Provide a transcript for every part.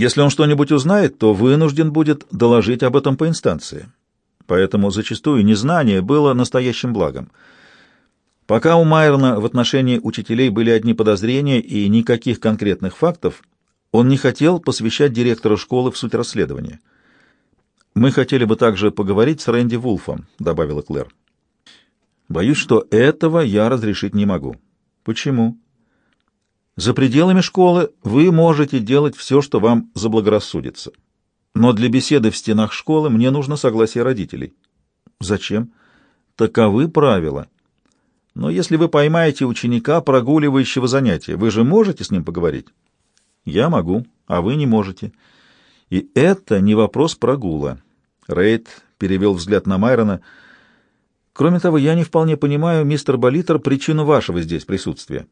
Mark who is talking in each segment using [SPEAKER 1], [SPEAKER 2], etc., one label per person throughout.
[SPEAKER 1] Если он что-нибудь узнает, то вынужден будет доложить об этом по инстанции. Поэтому зачастую незнание было настоящим благом. Пока у Майерна в отношении учителей были одни подозрения и никаких конкретных фактов, он не хотел посвящать директора школы в суть расследования. «Мы хотели бы также поговорить с Рэнди Вулфом», — добавила Клэр. «Боюсь, что этого я разрешить не могу». «Почему?» «За пределами школы вы можете делать все, что вам заблагорассудится. Но для беседы в стенах школы мне нужно согласие родителей». «Зачем?» «Таковы правила». Но если вы поймаете ученика, прогуливающего занятия, вы же можете с ним поговорить? Я могу, а вы не можете. И это не вопрос прогула. Рейд перевел взгляд на Майрона. Кроме того, я не вполне понимаю, мистер Болитер, причину вашего здесь присутствия.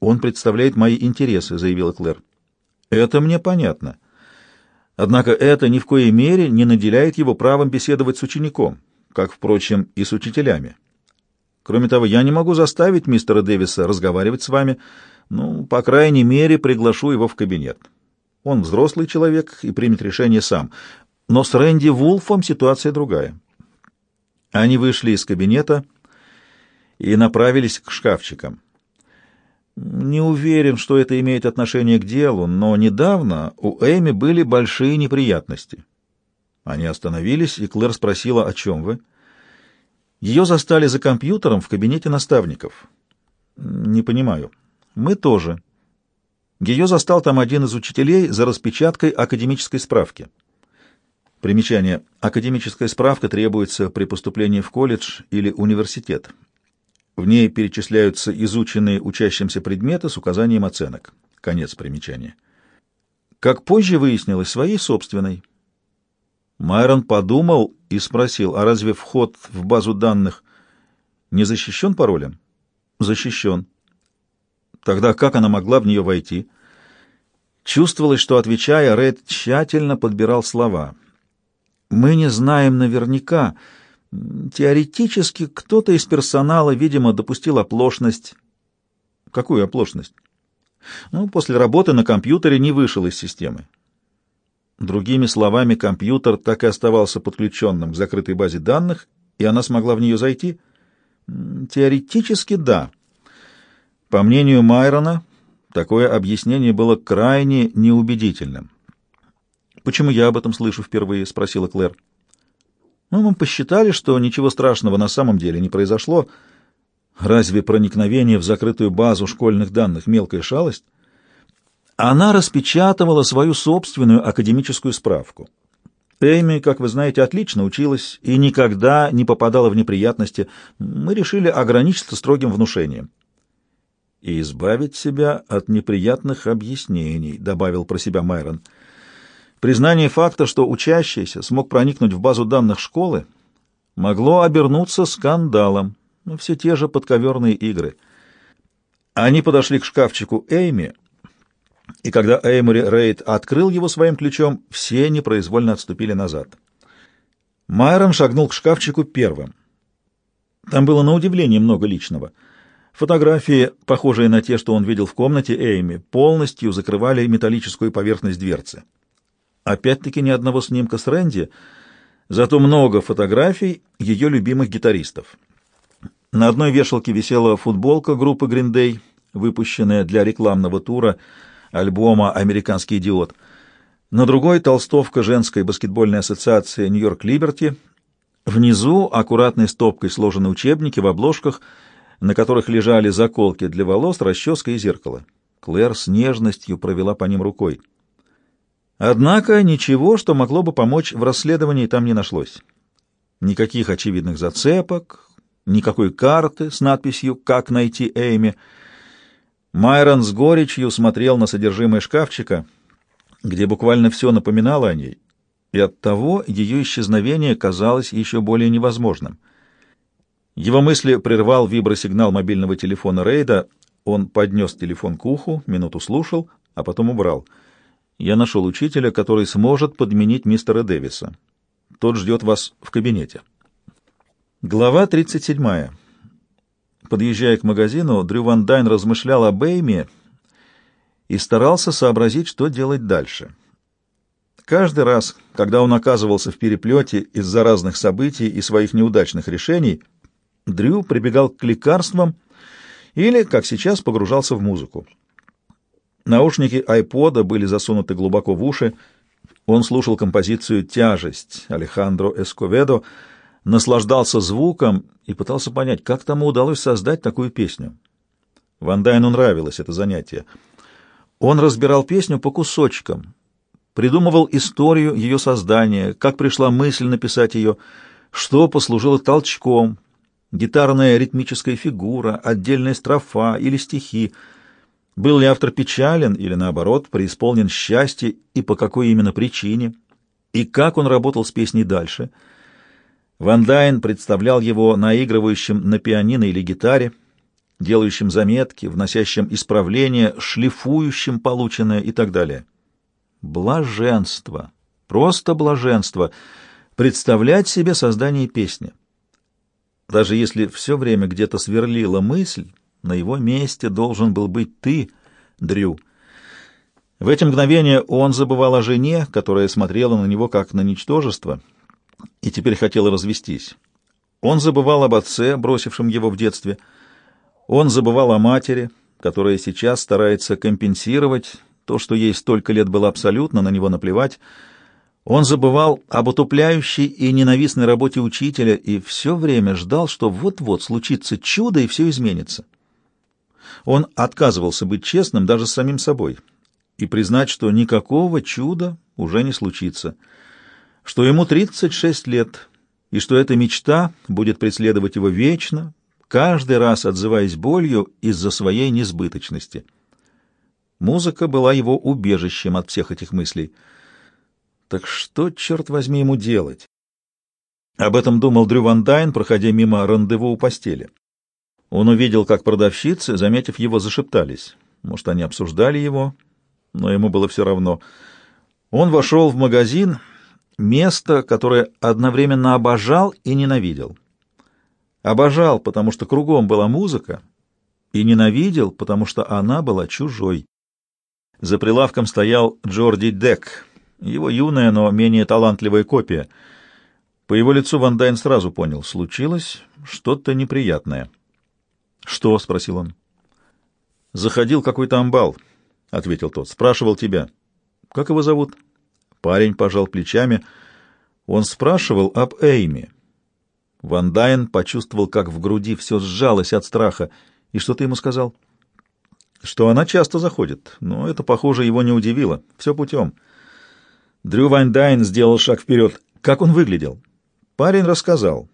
[SPEAKER 1] Он представляет мои интересы, заявила Клэр. Это мне понятно. Однако это ни в коей мере не наделяет его правом беседовать с учеником, как, впрочем, и с учителями. Кроме того, я не могу заставить мистера Дэвиса разговаривать с вами. Ну, по крайней мере, приглашу его в кабинет. Он взрослый человек и примет решение сам. Но с Рэнди Вулфом ситуация другая. Они вышли из кабинета и направились к шкафчикам. Не уверен, что это имеет отношение к делу, но недавно у Эми были большие неприятности. Они остановились, и Клэр спросила, о чем вы? — ее застали за компьютером в кабинете наставников. Не понимаю. Мы тоже. Ее застал там один из учителей за распечаткой академической справки. Примечание. Академическая справка требуется при поступлении в колледж или университет. В ней перечисляются изученные учащимся предметы с указанием оценок. Конец примечания. Как позже выяснилось, своей собственной. Майрон подумал и спросил, а разве вход в базу данных не защищен паролем? Защищен. Тогда как она могла в нее войти? Чувствовалось, что, отвечая, Ред тщательно подбирал слова. «Мы не знаем наверняка. Теоретически кто-то из персонала, видимо, допустил оплошность». «Какую оплошность?» «Ну, после работы на компьютере не вышел из системы. Другими словами, компьютер так и оставался подключенным к закрытой базе данных, и она смогла в нее зайти? Теоретически да. По мнению Майрона, такое объяснение было крайне неубедительным. «Почему я об этом слышу впервые?» — спросила Клэр. «Ну, мы посчитали, что ничего страшного на самом деле не произошло. Разве проникновение в закрытую базу школьных данных — мелкая шалость?» Она распечатывала свою собственную академическую справку. Эми, как вы знаете, отлично училась и никогда не попадала в неприятности. Мы решили ограничиться строгим внушением. «И избавить себя от неприятных объяснений», — добавил про себя Майрон. Признание факта, что учащийся смог проникнуть в базу данных школы, могло обернуться скандалом. Ну, все те же подковерные игры. Они подошли к шкафчику Эйми, и когда Эймори Рейд открыл его своим ключом, все непроизвольно отступили назад. Майрон шагнул к шкафчику первым. Там было на удивление много личного. Фотографии, похожие на те, что он видел в комнате Эйми, полностью закрывали металлическую поверхность дверцы. Опять-таки ни одного снимка с Рэнди, зато много фотографий ее любимых гитаристов. На одной вешалке висела футболка группы Green Day, выпущенная для рекламного тура — альбома «Американский идиот». На другой — толстовка женской баскетбольной ассоциации «Нью-Йорк Либерти». Внизу аккуратной стопкой сложены учебники в обложках, на которых лежали заколки для волос, расческа и зеркало. Клэр с нежностью провела по ним рукой. Однако ничего, что могло бы помочь в расследовании, там не нашлось. Никаких очевидных зацепок, никакой карты с надписью «Как найти Эйми», Майрон с горечью смотрел на содержимое шкафчика, где буквально все напоминало о ней, и оттого ее исчезновение казалось еще более невозможным. Его мысли прервал вибросигнал мобильного телефона Рейда. Он поднес телефон к уху, минуту слушал, а потом убрал. «Я нашел учителя, который сможет подменить мистера Дэвиса. Тот ждет вас в кабинете». Глава тридцать седьмая. Подъезжая к магазину, Дрю Ван Дайн размышлял об Эйме и старался сообразить, что делать дальше. Каждый раз, когда он оказывался в переплете из-за разных событий и своих неудачных решений, Дрю прибегал к лекарствам или, как сейчас, погружался в музыку. Наушники айпода были засунуты глубоко в уши. Он слушал композицию «Тяжесть» Алехандро Эсковедо, наслаждался звуком и пытался понять, как тому удалось создать такую песню. Ван Дайну нравилось это занятие. Он разбирал песню по кусочкам, придумывал историю ее создания, как пришла мысль написать ее, что послужило толчком, гитарная ритмическая фигура, отдельная строфа или стихи, был ли автор печален или, наоборот, преисполнен счастья и по какой именно причине, и как он работал с песней дальше. Ван Дайн представлял его наигрывающим на пианино или гитаре, делающим заметки, вносящим исправления, шлифующим полученное и так далее. Блаженство, просто блаженство, представлять себе создание песни. Даже если все время где-то сверлила мысль, на его месте должен был быть ты, Дрю. В эти мгновения он забывал о жене, которая смотрела на него как на ничтожество, и теперь хотела развестись. Он забывал об отце, бросившем его в детстве. Он забывал о матери, которая сейчас старается компенсировать то, что ей столько лет было абсолютно на него наплевать. Он забывал об утопляющей и ненавистной работе учителя и все время ждал, что вот-вот случится чудо и все изменится. Он отказывался быть честным даже с самим собой и признать, что никакого чуда уже не случится, что ему 36 лет, и что эта мечта будет преследовать его вечно, каждый раз отзываясь болью из-за своей несбыточности. Музыка была его убежищем от всех этих мыслей. Так что, черт возьми, ему делать? Об этом думал Дрю Ван Дайн, проходя мимо рандеву у постели. Он увидел, как продавщицы, заметив его, зашептались. Может, они обсуждали его, но ему было все равно. Он вошел в магазин, место, которое одновременно обожал и ненавидел. Обожал, потому что кругом была музыка, и ненавидел, потому что она была чужой. За прилавком стоял Джорди Дек, его юная, но менее талантливая копия. По его лицу Ван Дайн сразу понял, случилось что-то неприятное. «Что?» — спросил он. «Заходил какой-то амбал», — ответил тот. «Спрашивал тебя». «Как его зовут?» Парень пожал плечами. Он спрашивал об Эйме. Ван Дайн почувствовал, как в груди все сжалось от страха. «И что ты ему сказал?» «Что она часто заходит, но это, похоже, его не удивило. Все путем». Дрю Ван Дайн сделал шаг вперед. «Как он выглядел?» Парень рассказал.